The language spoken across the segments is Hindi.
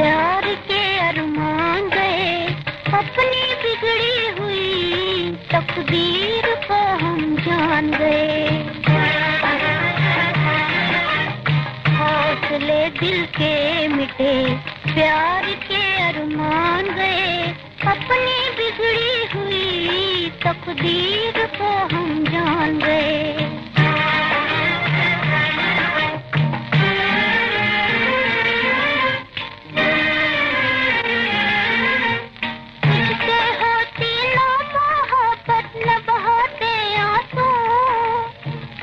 प्यार के अरमान गए। अपनी बिगड़ी हुई तकदीर को हम जान गए। हौसले दिल के मिटे प्यार के अरमान गए। अपनी बिगड़ी हुई तकदीर को हम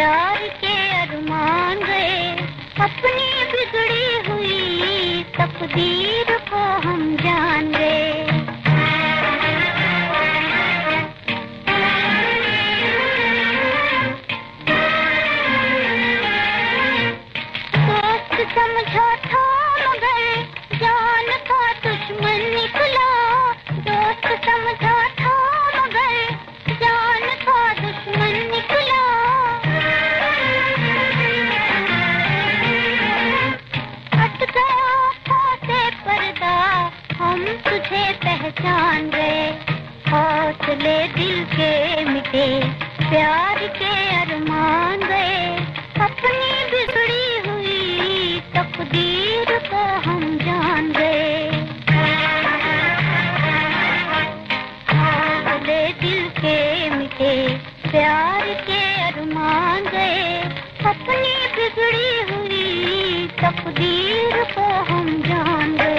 प्यार के अरमान गए। अपनी बिगड़ी हुई तकदीर को हम जान गए। समझा था पहचान गए हौसले दिल के मिटे, प्यार के अरमान गए अपनी बिगड़ी हुई तकदीर को हम जान गए हौसले दिल के मिटे, प्यार के अरमान गए अपनी बिगड़ी हुई तकदीर को हम जान गए